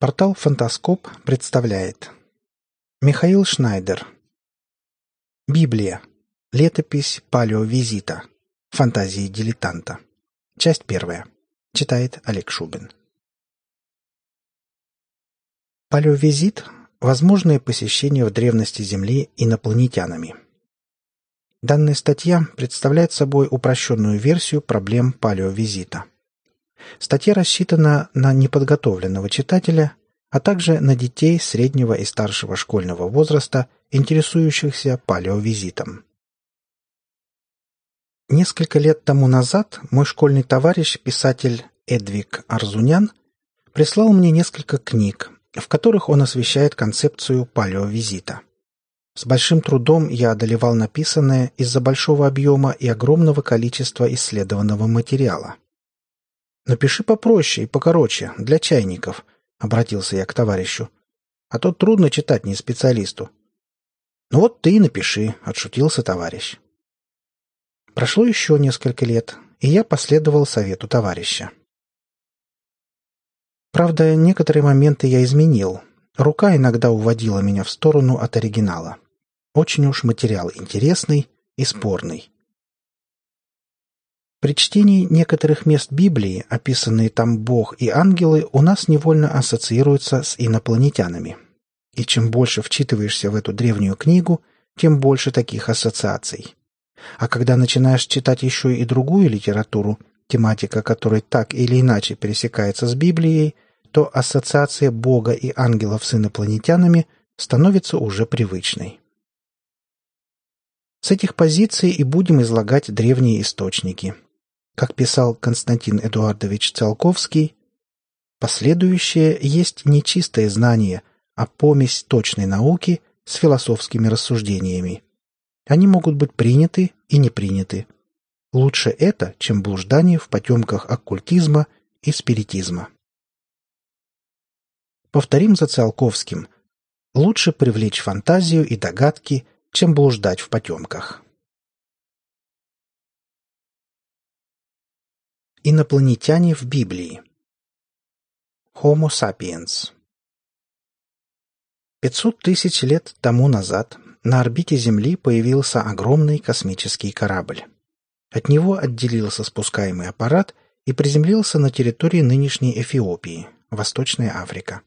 Портал «Фантаскоп» представляет Михаил Шнайдер Библия. Летопись палеовизита. Фантазии дилетанта. Часть первая. Читает Олег Шубин. Палеовизит – возможное посещение в древности Земли инопланетянами. Данная статья представляет собой упрощенную версию проблем палеовизита – Статья рассчитана на неподготовленного читателя, а также на детей среднего и старшего школьного возраста, интересующихся палеовизитом. Несколько лет тому назад мой школьный товарищ, писатель Эдвик Арзунян, прислал мне несколько книг, в которых он освещает концепцию палеовизита. С большим трудом я одолевал написанное из-за большого объема и огромного количества исследованного материала. «Напиши попроще и покороче, для чайников», — обратился я к товарищу. «А то трудно читать не специалисту». «Ну вот ты и напиши», — отшутился товарищ. Прошло еще несколько лет, и я последовал совету товарища. Правда, некоторые моменты я изменил. Рука иногда уводила меня в сторону от оригинала. Очень уж материал интересный и спорный. При чтении некоторых мест Библии, описанные там Бог и ангелы, у нас невольно ассоциируются с инопланетянами. И чем больше вчитываешься в эту древнюю книгу, тем больше таких ассоциаций. А когда начинаешь читать еще и другую литературу, тематика которой так или иначе пересекается с Библией, то ассоциация Бога и ангелов с инопланетянами становится уже привычной. С этих позиций и будем излагать древние источники – как писал Константин Эдуардович Циолковский, последующее есть не чистое знание, а помесь точной науки с философскими рассуждениями. Они могут быть приняты и не приняты. Лучше это, чем блуждание в потемках оккультизма и спиритизма. Повторим за Циолковским. Лучше привлечь фантазию и догадки, чем блуждать в потемках. Инопланетяне в Библии. Homo sapiens. 500 тысяч лет тому назад на орбите Земли появился огромный космический корабль. От него отделился спускаемый аппарат и приземлился на территории нынешней Эфиопии, Восточная Африка.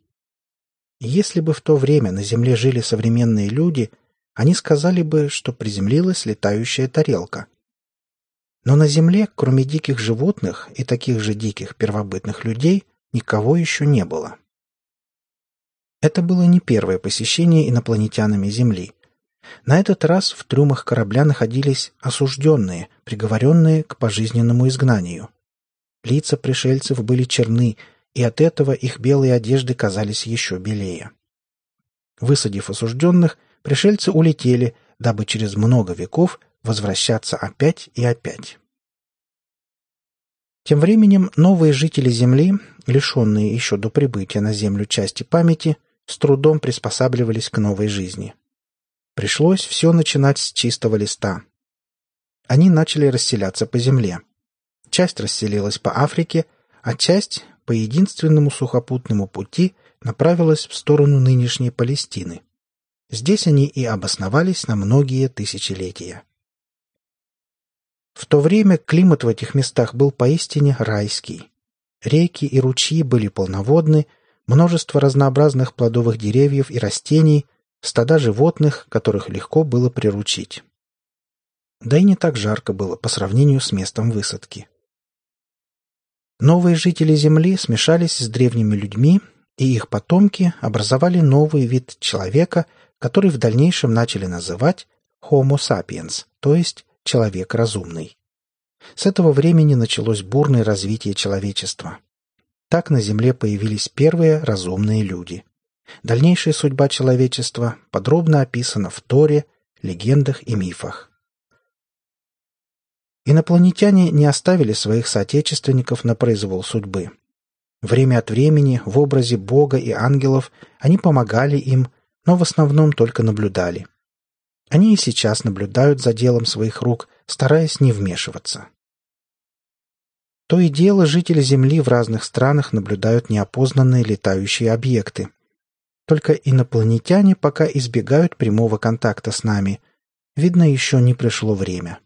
Если бы в то время на Земле жили современные люди, они сказали бы, что приземлилась летающая тарелка – но на Земле, кроме диких животных и таких же диких первобытных людей, никого еще не было. Это было не первое посещение инопланетянами Земли. На этот раз в трюмах корабля находились осужденные, приговоренные к пожизненному изгнанию. Лица пришельцев были черны, и от этого их белые одежды казались еще белее. Высадив осужденных, пришельцы улетели, дабы через много веков возвращаться опять и опять. Тем временем новые жители Земли, лишенные еще до прибытия на Землю части памяти, с трудом приспосабливались к новой жизни. Пришлось все начинать с чистого листа. Они начали расселяться по Земле. Часть расселилась по Африке, а часть по единственному сухопутному пути направилась в сторону нынешней Палестины. Здесь они и обосновались на многие тысячелетия. В то время климат в этих местах был поистине райский. Реки и ручьи были полноводны, множество разнообразных плодовых деревьев и растений, стада животных, которых легко было приручить. Да и не так жарко было по сравнению с местом высадки. Новые жители Земли смешались с древними людьми, и их потомки образовали новый вид человека, который в дальнейшем начали называть Homo sapiens, то есть человек разумный. С этого времени началось бурное развитие человечества. Так на Земле появились первые разумные люди. Дальнейшая судьба человечества подробно описана в Торе, легендах и мифах. Инопланетяне не оставили своих соотечественников на произвол судьбы. Время от времени в образе Бога и ангелов они помогали им, но в основном только наблюдали. Они и сейчас наблюдают за делом своих рук, стараясь не вмешиваться. То и дело жители Земли в разных странах наблюдают неопознанные летающие объекты. Только инопланетяне пока избегают прямого контакта с нами. Видно, еще не пришло время.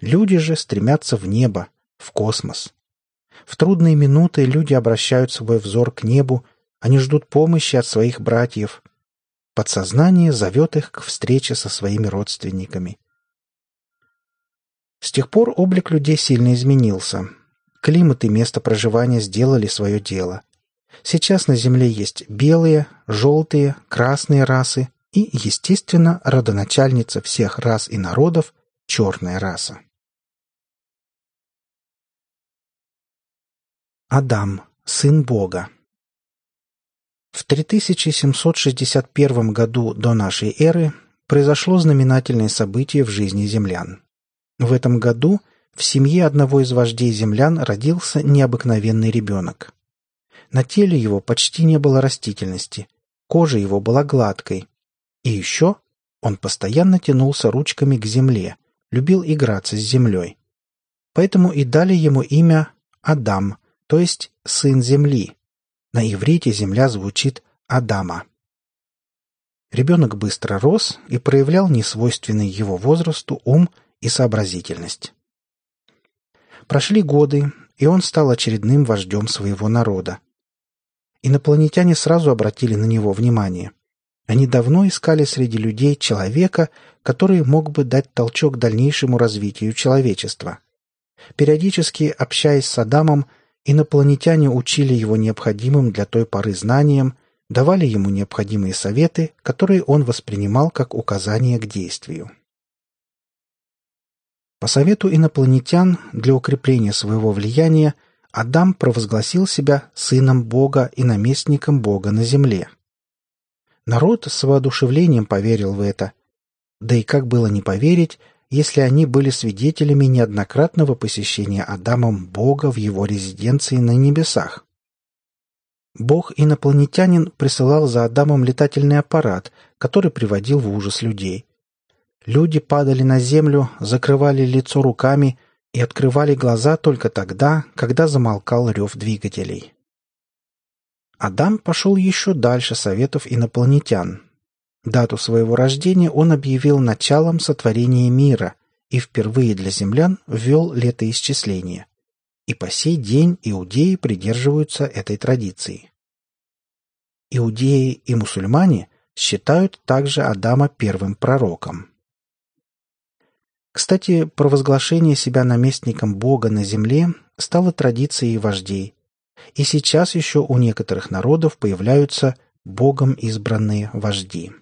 Люди же стремятся в небо, в космос. В трудные минуты люди обращают свой взор к небу, они ждут помощи от своих братьев. Подсознание зовет их к встрече со своими родственниками. С тех пор облик людей сильно изменился. Климат и место проживания сделали свое дело. Сейчас на Земле есть белые, желтые, красные расы и, естественно, родоначальница всех рас и народов – черная раса. Адам, сын Бога. В 3761 году до нашей эры произошло знаменательное событие в жизни землян. В этом году в семье одного из вождей землян родился необыкновенный ребенок. На теле его почти не было растительности, кожа его была гладкой. И еще он постоянно тянулся ручками к земле, любил играться с землей. Поэтому и дали ему имя Адам, то есть «сын земли». На иврите земля звучит «Адама». Ребенок быстро рос и проявлял несвойственный его возрасту ум и сообразительность. Прошли годы, и он стал очередным вождем своего народа. Инопланетяне сразу обратили на него внимание. Они давно искали среди людей человека, который мог бы дать толчок дальнейшему развитию человечества. Периодически, общаясь с Адамом, инопланетяне учили его необходимым для той поры знаниям, давали ему необходимые советы, которые он воспринимал как указания к действию. По совету инопланетян для укрепления своего влияния Адам провозгласил себя сыном Бога и наместником Бога на земле. Народ с воодушевлением поверил в это. Да и как было не поверить, если они были свидетелями неоднократного посещения Адамом Бога в его резиденции на небесах. Бог-инопланетянин присылал за Адамом летательный аппарат, который приводил в ужас людей. Люди падали на землю, закрывали лицо руками и открывали глаза только тогда, когда замолкал рев двигателей. Адам пошел еще дальше советов инопланетян. Дату своего рождения он объявил началом сотворения мира и впервые для землян ввел летоисчисление. И по сей день иудеи придерживаются этой традиции. Иудеи и мусульмане считают также Адама первым пророком. Кстати, провозглашение себя наместником Бога на земле стало традицией вождей. И сейчас еще у некоторых народов появляются Богом избранные вожди.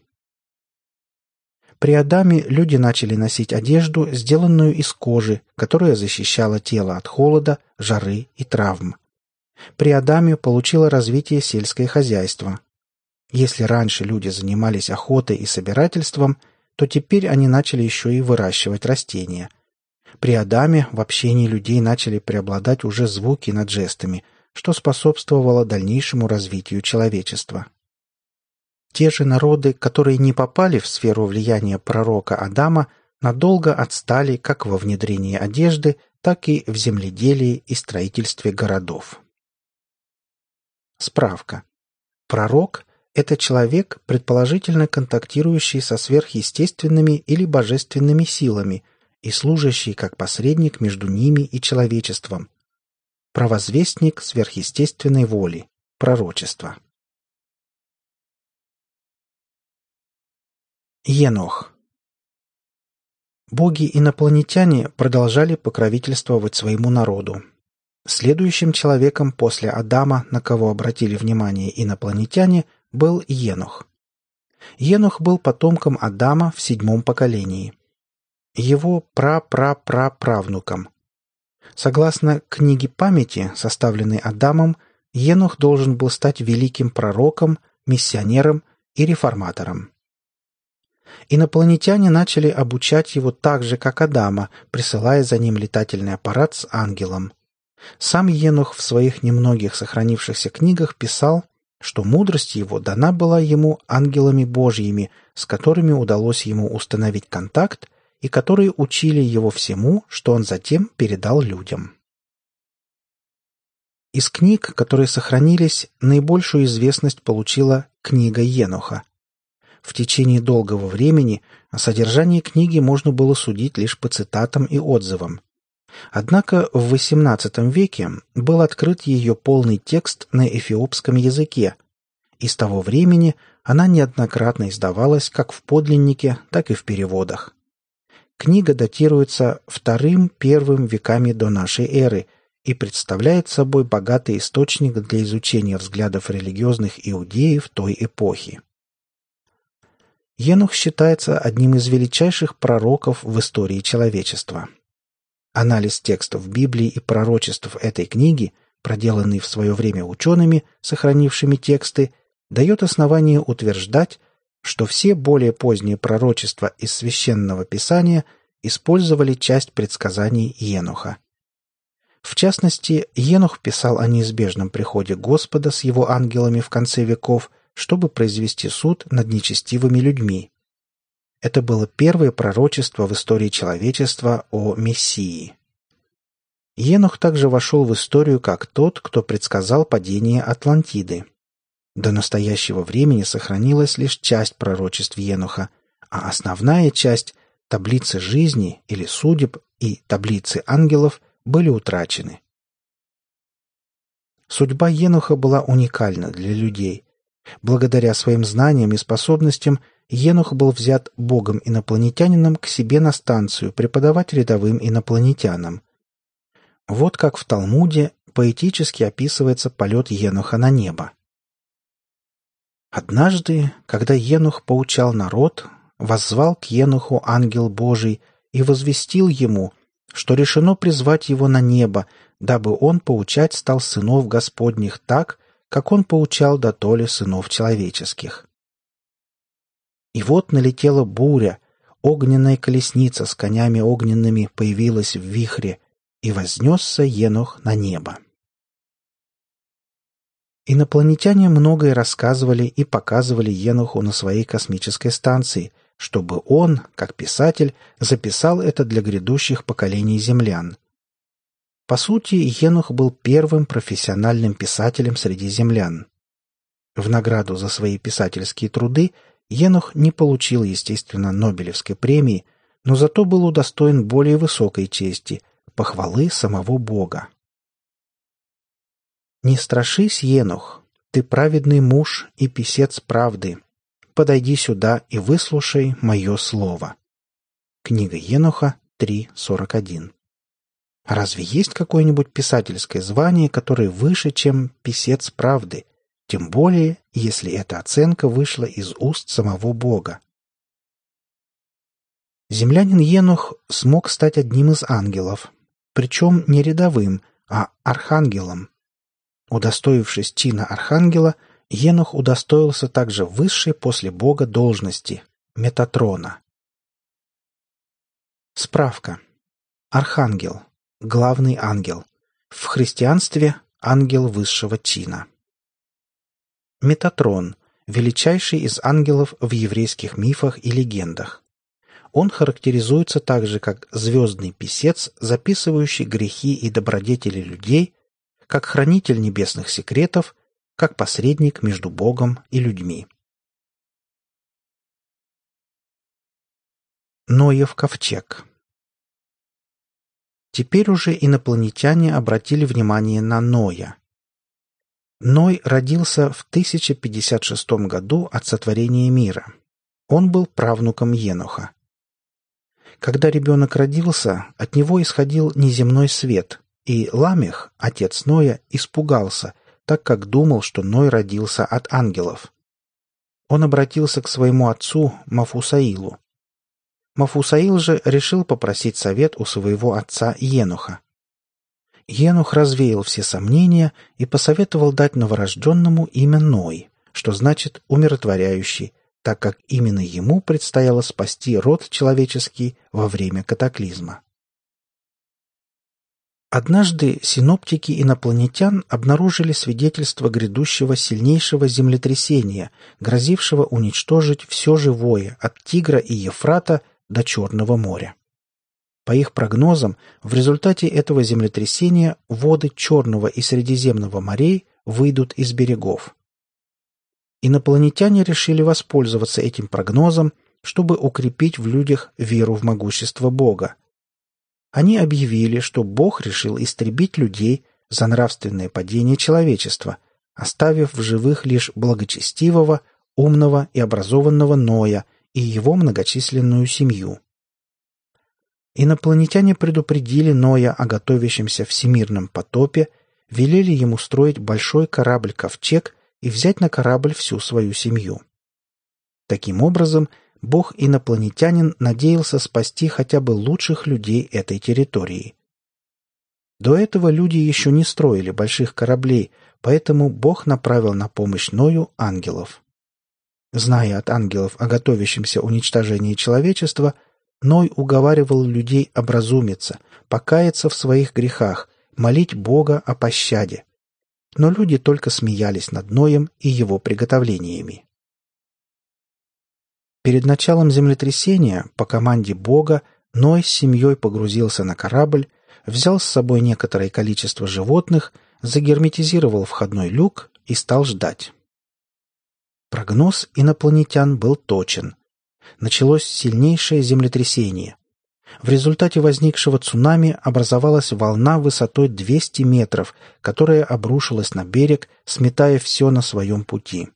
При Адаме люди начали носить одежду, сделанную из кожи, которая защищала тело от холода, жары и травм. При Адаме получило развитие сельское хозяйство. Если раньше люди занимались охотой и собирательством – то теперь они начали еще и выращивать растения. При Адаме в общении людей начали преобладать уже звуки над жестами, что способствовало дальнейшему развитию человечества. Те же народы, которые не попали в сферу влияния пророка Адама, надолго отстали как во внедрении одежды, так и в земледелии и строительстве городов. Справка. Пророк это человек, предположительно контактирующий со сверхъестественными или божественными силами и служащий как посредник между ними и человечеством. Провозвестник сверхъестественной воли. Пророчество. Енох. Боги-инопланетяне продолжали покровительствовать своему народу, Следующим человеком после Адама, на кого обратили внимание инопланетяне, был Енох. Енох был потомком Адама в седьмом поколении. Его пра-пра-пра-правнуком. Согласно книге памяти, составленной Адамом, Енох должен был стать великим пророком, миссионером и реформатором. Инопланетяне начали обучать его так же, как Адама, присылая за ним летательный аппарат с ангелом. Сам Енух в своих немногих сохранившихся книгах писал, что мудрость его дана была ему ангелами Божьими, с которыми удалось ему установить контакт и которые учили его всему, что он затем передал людям. Из книг, которые сохранились, наибольшую известность получила книга Еноха. В течение долгого времени о содержании книги можно было судить лишь по цитатам и отзывам. Однако в XVIII веке был открыт ее полный текст на эфиопском языке, и с того времени она неоднократно издавалась как в подлиннике, так и в переводах. Книга датируется вторым-первым веками до нашей эры и представляет собой богатый источник для изучения взглядов религиозных иудеев той эпохи. Енух считается одним из величайших пророков в истории человечества. Анализ текстов Библии и пророчеств этой книги, проделанный в свое время учеными, сохранившими тексты, дает основание утверждать, что все более поздние пророчества из священного писания использовали часть предсказаний Енуха. В частности, Енух писал о неизбежном приходе Господа с его ангелами в конце веков – чтобы произвести суд над нечестивыми людьми. Это было первое пророчество в истории человечества о Мессии. Енух также вошел в историю как тот, кто предсказал падение Атлантиды. До настоящего времени сохранилась лишь часть пророчеств Енуха, а основная часть – таблицы жизни или судеб и таблицы ангелов – были утрачены. Судьба Енуха была уникальна для людей – Благодаря своим знаниям и способностям Енух был взят богом-инопланетянином к себе на станцию преподавать рядовым инопланетянам. Вот как в Талмуде поэтически описывается полет Енуха на небо. Однажды, когда Енух поучал народ, воззвал к Енуху ангел Божий и возвестил ему, что решено призвать его на небо, дабы он поучать стал сынов Господних так, как он поучал до толи сынов человеческих. И вот налетела буря, огненная колесница с конями огненными появилась в вихре, и вознесся Енох на небо. Инопланетяне многое рассказывали и показывали Еноху на своей космической станции, чтобы он, как писатель, записал это для грядущих поколений землян – по сути, Енух был первым профессиональным писателем среди землян. В награду за свои писательские труды Енух не получил, естественно, Нобелевской премии, но зато был удостоен более высокой чести – похвалы самого Бога. «Не страшись, Енух, ты праведный муж и писец правды. Подойди сюда и выслушай мое слово». Книга Енуха 3.41 Разве есть какое-нибудь писательское звание, которое выше, чем «писец правды», тем более, если эта оценка вышла из уст самого Бога? Землянин Енух смог стать одним из ангелов, причем не рядовым, а архангелом. Удостоившись чина архангела, Енух удостоился также высшей после Бога должности – Метатрона. Справка. Архангел главный ангел. В христианстве – ангел высшего чина. Метатрон – величайший из ангелов в еврейских мифах и легендах. Он характеризуется также как звездный писец, записывающий грехи и добродетели людей, как хранитель небесных секретов, как посредник между Богом и людьми. Ноев ковчег Теперь уже инопланетяне обратили внимание на Ноя. Ной родился в 1056 году от сотворения мира. Он был правнуком Еноха. Когда ребенок родился, от него исходил неземной свет, и Ламех, отец Ноя, испугался, так как думал, что Ной родился от ангелов. Он обратился к своему отцу Мафусаилу. Мафусаил же решил попросить совет у своего отца Енуха. Енух развеял все сомнения и посоветовал дать новорожденному имя Ной, что значит «умиротворяющий», так как именно ему предстояло спасти род человеческий во время катаклизма. Однажды синоптики инопланетян обнаружили свидетельство грядущего сильнейшего землетрясения, грозившего уничтожить все живое от Тигра и Ефрата до Черного моря. По их прогнозам, в результате этого землетрясения воды Черного и Средиземного морей выйдут из берегов. Инопланетяне решили воспользоваться этим прогнозом, чтобы укрепить в людях веру в могущество Бога. Они объявили, что Бог решил истребить людей за нравственное падение человечества, оставив в живых лишь благочестивого, умного и образованного Ноя и его многочисленную семью. Инопланетяне предупредили Ноя о готовящемся всемирном потопе, велели ему строить большой корабль-ковчег и взять на корабль всю свою семью. Таким образом, бог-инопланетянин надеялся спасти хотя бы лучших людей этой территории. До этого люди еще не строили больших кораблей, поэтому Бог направил на помощь Ною ангелов. Зная от ангелов о готовящемся уничтожении человечества, Ной уговаривал людей образумиться, покаяться в своих грехах, молить Бога о пощаде. Но люди только смеялись над Ноем и его приготовлениями. Перед началом землетрясения по команде Бога Ной с семьей погрузился на корабль, взял с собой некоторое количество животных, загерметизировал входной люк и стал ждать. Прогноз инопланетян был точен. Началось сильнейшее землетрясение. В результате возникшего цунами образовалась волна высотой 200 метров, которая обрушилась на берег, сметая все на своем пути.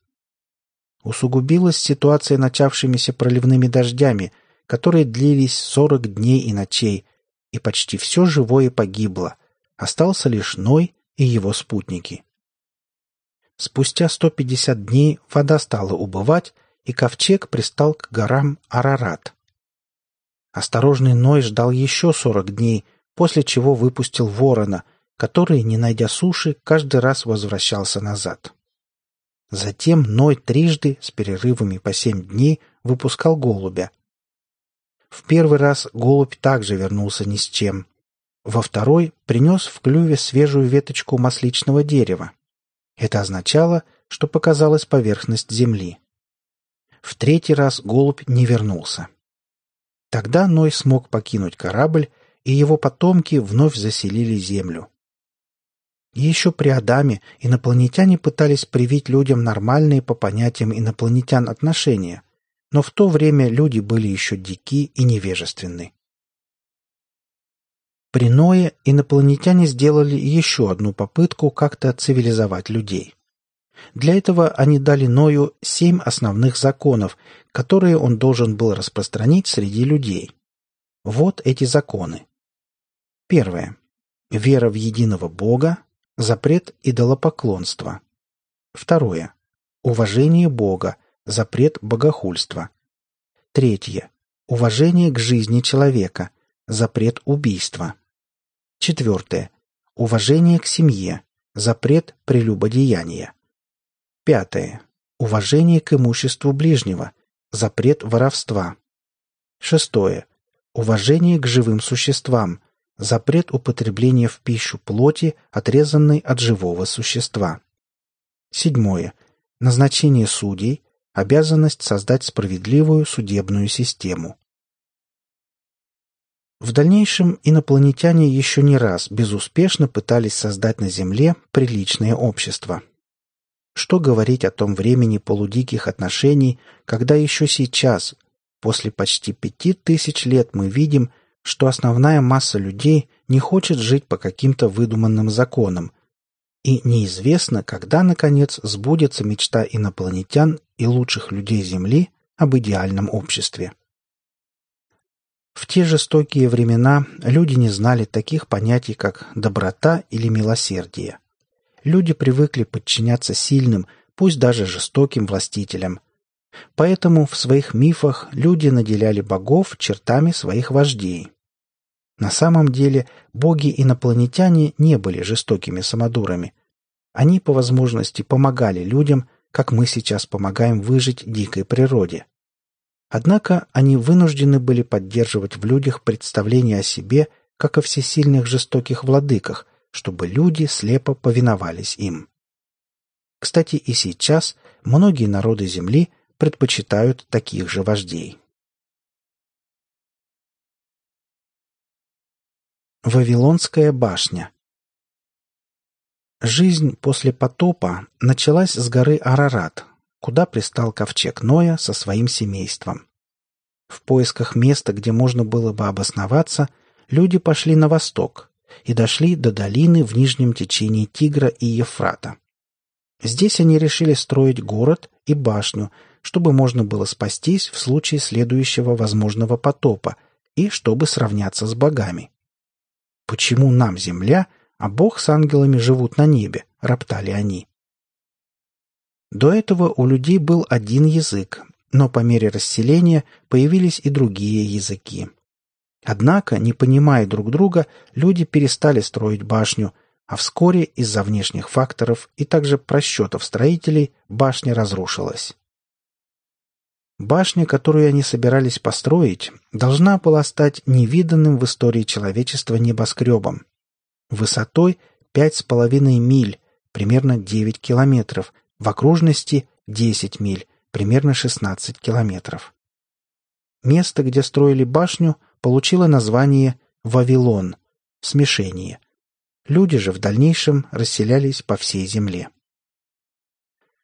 Усугубилась ситуация начавшимися проливными дождями, которые длились 40 дней и ночей, и почти все живое погибло. Остался лишь Ной и его спутники. Спустя 150 дней вода стала убывать, и ковчег пристал к горам Арарат. Осторожный Ной ждал еще 40 дней, после чего выпустил ворона, который, не найдя суши, каждый раз возвращался назад. Затем Ной трижды, с перерывами по семь дней, выпускал голубя. В первый раз голубь также вернулся ни с чем. Во второй принес в клюве свежую веточку масличного дерева. Это означало, что показалась поверхность земли. В третий раз голубь не вернулся. Тогда Ной смог покинуть корабль, и его потомки вновь заселили землю. Еще при Адаме инопланетяне пытались привить людям нормальные по понятиям инопланетян отношения, но в то время люди были еще дики и невежественны. При Ное инопланетяне сделали еще одну попытку как-то цивилизовать людей. Для этого они дали Ною семь основных законов, которые он должен был распространить среди людей. Вот эти законы. Первое. Вера в единого Бога, Запрет идолопоклонства. Второе. Уважение Бога. Запрет богохульства. Третье. Уважение к жизни человека. Запрет убийства. Четвертое. Уважение к семье. Запрет прелюбодеяния. Пятое. Уважение к имуществу ближнего. Запрет воровства. Шестое. Уважение к живым существам запрет употребления в пищу плоти, отрезанной от живого существа. Седьмое. Назначение судей, обязанность создать справедливую судебную систему. В дальнейшем инопланетяне еще не раз безуспешно пытались создать на Земле приличное общество. Что говорить о том времени полудиких отношений, когда еще сейчас, после почти пяти тысяч лет мы видим – что основная масса людей не хочет жить по каким-то выдуманным законам, и неизвестно, когда, наконец, сбудется мечта инопланетян и лучших людей Земли об идеальном обществе. В те жестокие времена люди не знали таких понятий, как доброта или милосердие. Люди привыкли подчиняться сильным, пусть даже жестоким властителям. Поэтому в своих мифах люди наделяли богов чертами своих вождей. На самом деле боги-инопланетяне не были жестокими самодурами. Они по возможности помогали людям, как мы сейчас помогаем выжить дикой природе. Однако они вынуждены были поддерживать в людях представление о себе, как о всесильных жестоких владыках, чтобы люди слепо повиновались им. Кстати, и сейчас многие народы Земли предпочитают таких же вождей. Вавилонская башня Жизнь после потопа началась с горы Арарат, куда пристал ковчег Ноя со своим семейством. В поисках места, где можно было бы обосноваться, люди пошли на восток и дошли до долины в нижнем течении Тигра и Ефрата. Здесь они решили строить город и башню, чтобы можно было спастись в случае следующего возможного потопа и чтобы сравняться с богами. Почему нам земля – а Бог с ангелами живут на небе», — роптали они. До этого у людей был один язык, но по мере расселения появились и другие языки. Однако, не понимая друг друга, люди перестали строить башню, а вскоре из-за внешних факторов и также просчетов строителей башня разрушилась. Башня, которую они собирались построить, должна была стать невиданным в истории человечества небоскребом высотой 5,5 миль, примерно 9 километров, в окружности 10 миль, примерно 16 километров. Место, где строили башню, получило название Вавилон – смешение. Люди же в дальнейшем расселялись по всей земле.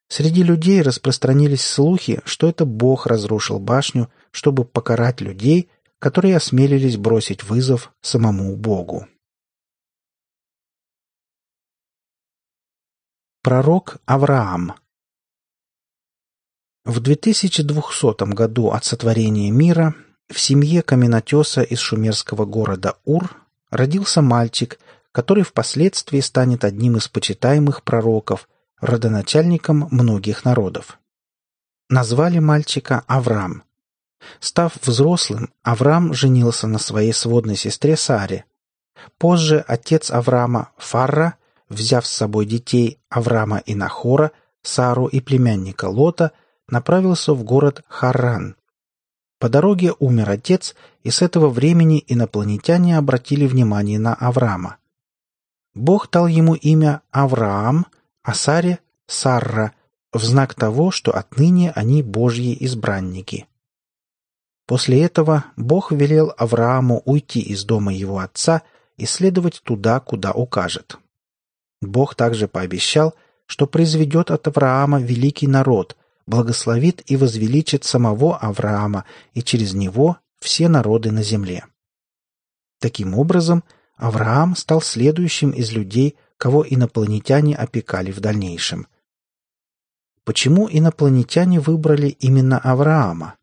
Среди людей распространились слухи, что это Бог разрушил башню, чтобы покарать людей, которые осмелились бросить вызов самому Богу. Пророк Авраам В 2200 году от сотворения мира в семье каменотеса из шумерского города Ур родился мальчик, который впоследствии станет одним из почитаемых пророков, родоначальником многих народов. Назвали мальчика Авраам. Став взрослым, Авраам женился на своей сводной сестре Саре. Позже отец Авраама, Фарра, взяв с собой детей Авраама и Нахора, Сару и племянника Лота, направился в город Харран. По дороге умер отец, и с этого времени инопланетяне обратили внимание на Авраама. Бог дал ему имя Авраам, а Саре – Сарра, в знак того, что отныне они Божьи избранники. После этого Бог велел Аврааму уйти из дома его отца и следовать туда, куда укажет. Бог также пообещал, что произведет от Авраама великий народ, благословит и возвеличит самого Авраама и через него все народы на земле. Таким образом, Авраам стал следующим из людей, кого инопланетяне опекали в дальнейшем. Почему инопланетяне выбрали именно Авраама?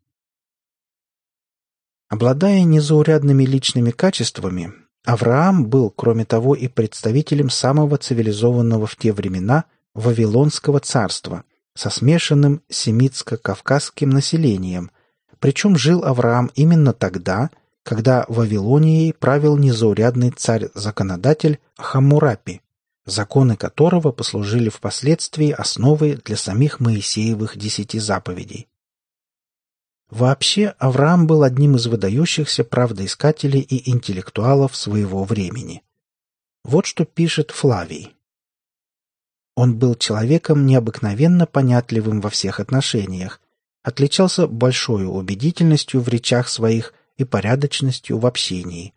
Обладая незаурядными личными качествами, Авраам был, кроме того, и представителем самого цивилизованного в те времена Вавилонского царства со смешанным семитско-кавказским населением, причем жил Авраам именно тогда, когда Вавилонией правил незаурядный царь-законодатель Хаммурапи, законы которого послужили впоследствии основой для самих Моисеевых десяти заповедей. Вообще, Авраам был одним из выдающихся правдоискателей и интеллектуалов своего времени. Вот что пишет Флавий. Он был человеком необыкновенно понятливым во всех отношениях, отличался большой убедительностью в речах своих и порядочностью в общении.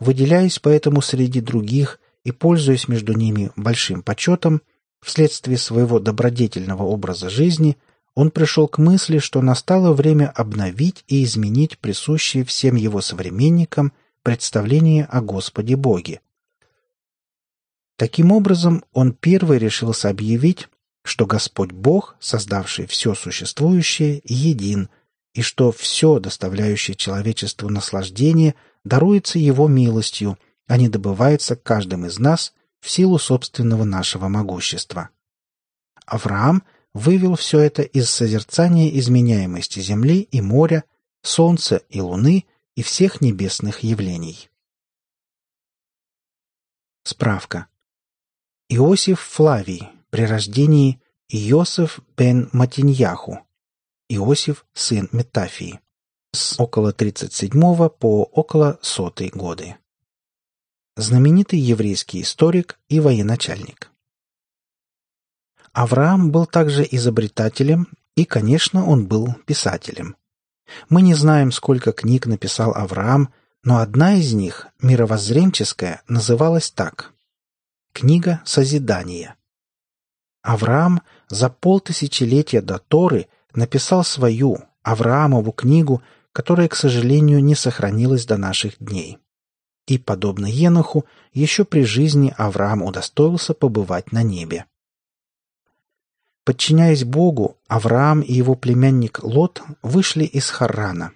Выделяясь поэтому среди других и пользуясь между ними большим почетом, вследствие своего добродетельного образа жизни – он пришел к мысли, что настало время обновить и изменить присущие всем его современникам представление о Господе Боге. Таким образом, он первый решился объявить, что Господь Бог, создавший все существующее, един, и что все, доставляющее человечеству наслаждение, даруется Его милостью, а не добывается каждым из нас в силу собственного нашего могущества. Авраам вывел все это из созерцания изменяемости Земли и моря, Солнца и Луны и всех небесных явлений. Справка. Иосиф Флавий при рождении Иосиф бен Матиньяху. Иосиф, сын Метафии. С около 37 по около 100 годы. Знаменитый еврейский историк и военачальник. Авраам был также изобретателем, и, конечно, он был писателем. Мы не знаем, сколько книг написал Авраам, но одна из них, мировоззренческая, называлась так «Книга Созидания». Авраам за полтысячелетия до Торы написал свою, Авраамову книгу, которая, к сожалению, не сохранилась до наших дней. И, подобно Еноху, еще при жизни Авраам удостоился побывать на небе. Подчиняясь Богу, Авраам и его племянник Лот вышли из Харрана.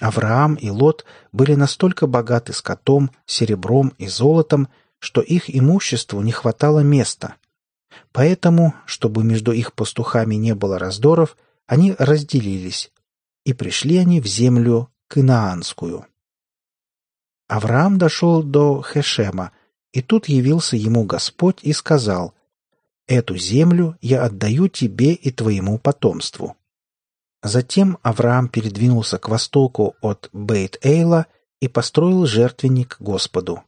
Авраам и Лот были настолько богаты скотом, серебром и золотом, что их имуществу не хватало места. Поэтому, чтобы между их пастухами не было раздоров, они разделились, и пришли они в землю Канаанскую. Авраам дошел до Хешема, и тут явился ему Господь и сказал, «Эту землю я отдаю тебе и твоему потомству». Затем Авраам передвинулся к востоку от Бейт-Эйла и построил жертвенник Господу.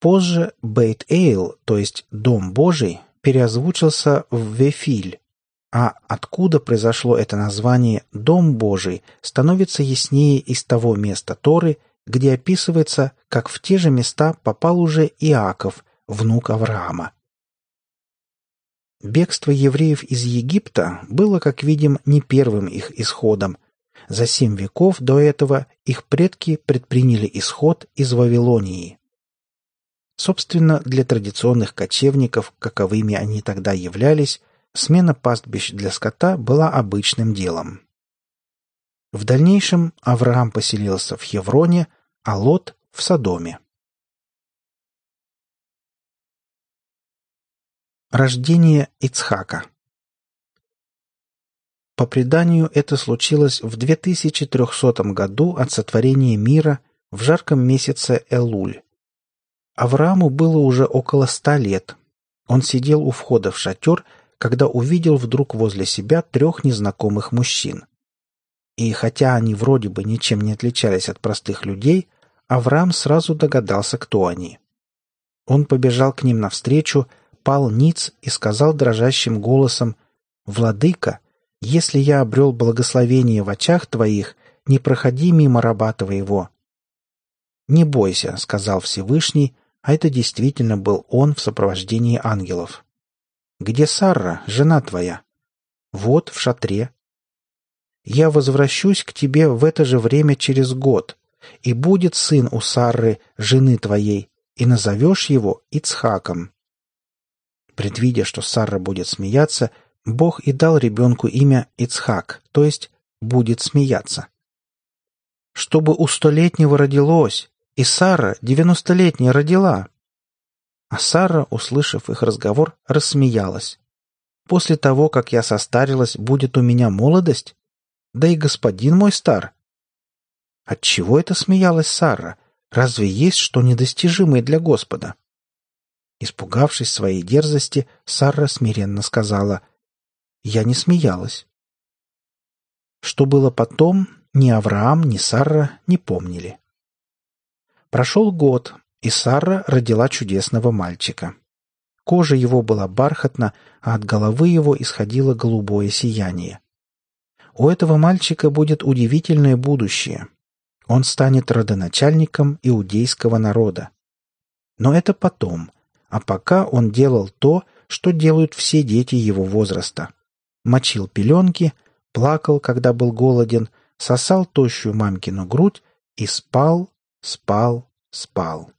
Позже Бейт-Эйл, то есть Дом Божий, переозвучился в Вефиль, а откуда произошло это название «Дом Божий» становится яснее из того места Торы, где описывается, как в те же места попал уже Иаков, внук Авраама. Бегство евреев из Египта было, как видим, не первым их исходом. За семь веков до этого их предки предприняли исход из Вавилонии. Собственно, для традиционных кочевников, каковыми они тогда являлись, смена пастбищ для скота была обычным делом. В дальнейшем Авраам поселился в Хевроне, а Лот – в Содоме. Рождение Ицхака По преданию, это случилось в 2300 году от сотворения мира в жарком месяце Элуль. Аврааму было уже около ста лет. Он сидел у входа в шатер, когда увидел вдруг возле себя трех незнакомых мужчин. И хотя они вроде бы ничем не отличались от простых людей, Авраам сразу догадался, кто они. Он побежал к ним навстречу, пал ниц и сказал дрожащим голосом, «Владыка, если я обрел благословение в очах твоих, не проходи мимо раба твоего». «Не бойся», — сказал Всевышний, а это действительно был он в сопровождении ангелов. «Где Сарра, жена твоя?» «Вот, в шатре». «Я возвращусь к тебе в это же время через год, и будет сын у Сарры, жены твоей, и назовешь его Ицхаком». Предвидя, что Сара будет смеяться, Бог и дал ребенку имя Ицхак, то есть «будет смеяться». «Чтобы у столетнего родилось, и Сара девяностолетняя родила». А Сара, услышав их разговор, рассмеялась. «После того, как я состарилась, будет у меня молодость? Да и господин мой стар». Отчего это смеялась Сара? Разве есть что недостижимое для Господа? Испугавшись своей дерзости, Сара смиренно сказала «Я не смеялась». Что было потом, ни Авраам, ни Сара не помнили. Прошел год, и Сара родила чудесного мальчика. Кожа его была бархатна, а от головы его исходило голубое сияние. У этого мальчика будет удивительное будущее. Он станет родоначальником иудейского народа. Но это потом, а пока он делал то, что делают все дети его возраста. Мочил пеленки, плакал, когда был голоден, сосал тощую мамкину грудь и спал, спал, спал.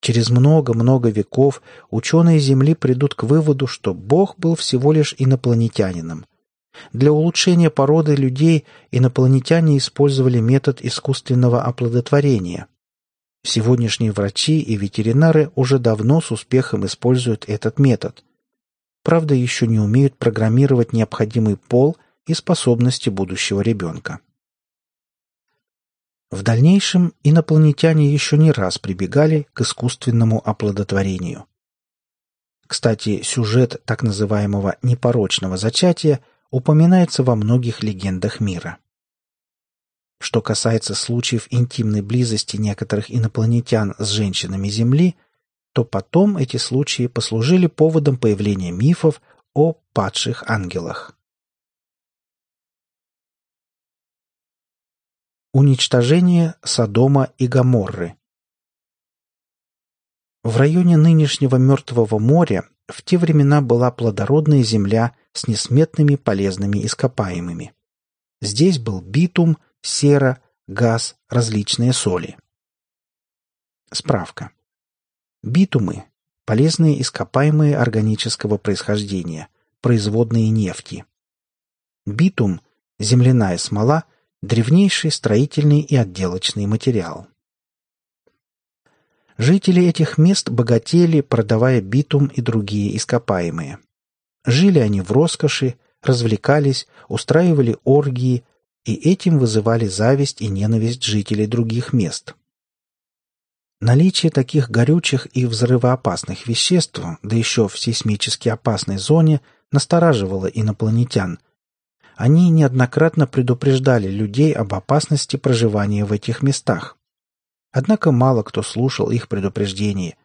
Через много-много веков ученые Земли придут к выводу, что Бог был всего лишь инопланетянином. Для улучшения породы людей инопланетяне использовали метод искусственного оплодотворения. Сегодняшние врачи и ветеринары уже давно с успехом используют этот метод. Правда, еще не умеют программировать необходимый пол и способности будущего ребенка. В дальнейшем инопланетяне еще не раз прибегали к искусственному оплодотворению. Кстати, сюжет так называемого непорочного зачатия упоминается во многих легендах мира. Что касается случаев интимной близости некоторых инопланетян с женщинами Земли, то потом эти случаи послужили поводом появления мифов о падших ангелах. Уничтожение Содома и Гоморры. В районе нынешнего Мертвого моря в те времена была плодородная земля с несметными полезными ископаемыми. Здесь был битум, сера, газ, различные соли. Справка. Битумы – полезные ископаемые органического происхождения, производные нефти. Битум – земляная смола – древнейший строительный и отделочный материал. Жители этих мест богатели, продавая битум и другие ископаемые. Жили они в роскоши, развлекались, устраивали оргии, и этим вызывали зависть и ненависть жителей других мест. Наличие таких горючих и взрывоопасных веществ, да еще в сейсмически опасной зоне, настораживало инопланетян – они неоднократно предупреждали людей об опасности проживания в этих местах. Однако мало кто слушал их предупреждения.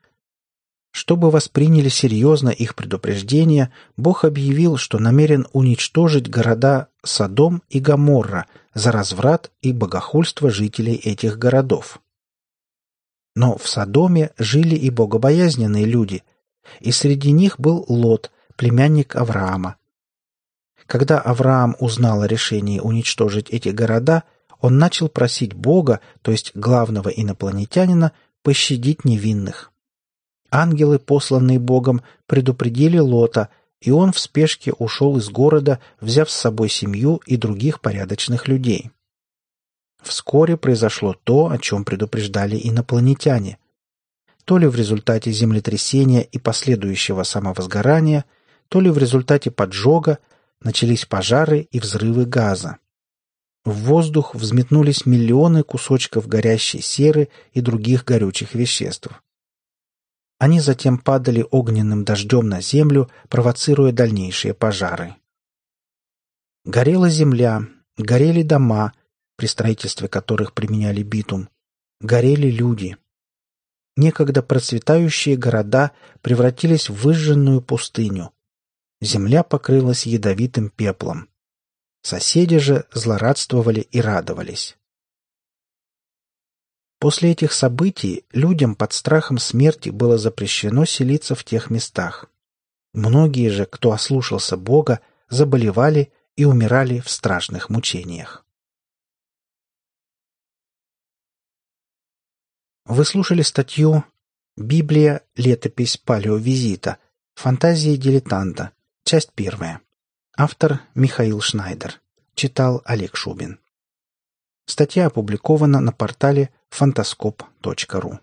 Чтобы восприняли серьезно их предупреждения, Бог объявил, что намерен уничтожить города Содом и Гоморра за разврат и богохульство жителей этих городов. Но в Содоме жили и богобоязненные люди, и среди них был Лот, племянник Авраама, когда Авраам узнал о решении уничтожить эти города, он начал просить Бога, то есть главного инопланетянина, пощадить невинных. Ангелы, посланные Богом, предупредили Лота, и он в спешке ушел из города, взяв с собой семью и других порядочных людей. Вскоре произошло то, о чем предупреждали инопланетяне. То ли в результате землетрясения и последующего самовозгорания, то ли в результате поджога, начались пожары и взрывы газа. В воздух взметнулись миллионы кусочков горящей серы и других горючих веществ. Они затем падали огненным дождем на землю, провоцируя дальнейшие пожары. Горела земля, горели дома, при строительстве которых применяли битум, горели люди. Некогда процветающие города превратились в выжженную пустыню. Земля покрылась ядовитым пеплом. Соседи же злорадствовали и радовались. После этих событий людям под страхом смерти было запрещено селиться в тех местах. Многие же, кто ослушался Бога, заболевали и умирали в страшных мучениях. Вы слушали статью «Библия. Летопись палеовизита. Фантазии дилетанта. Часть первая. Автор Михаил Шнайдер. Читал Олег Шубин. Статья опубликована на портале фантаскоп.ру.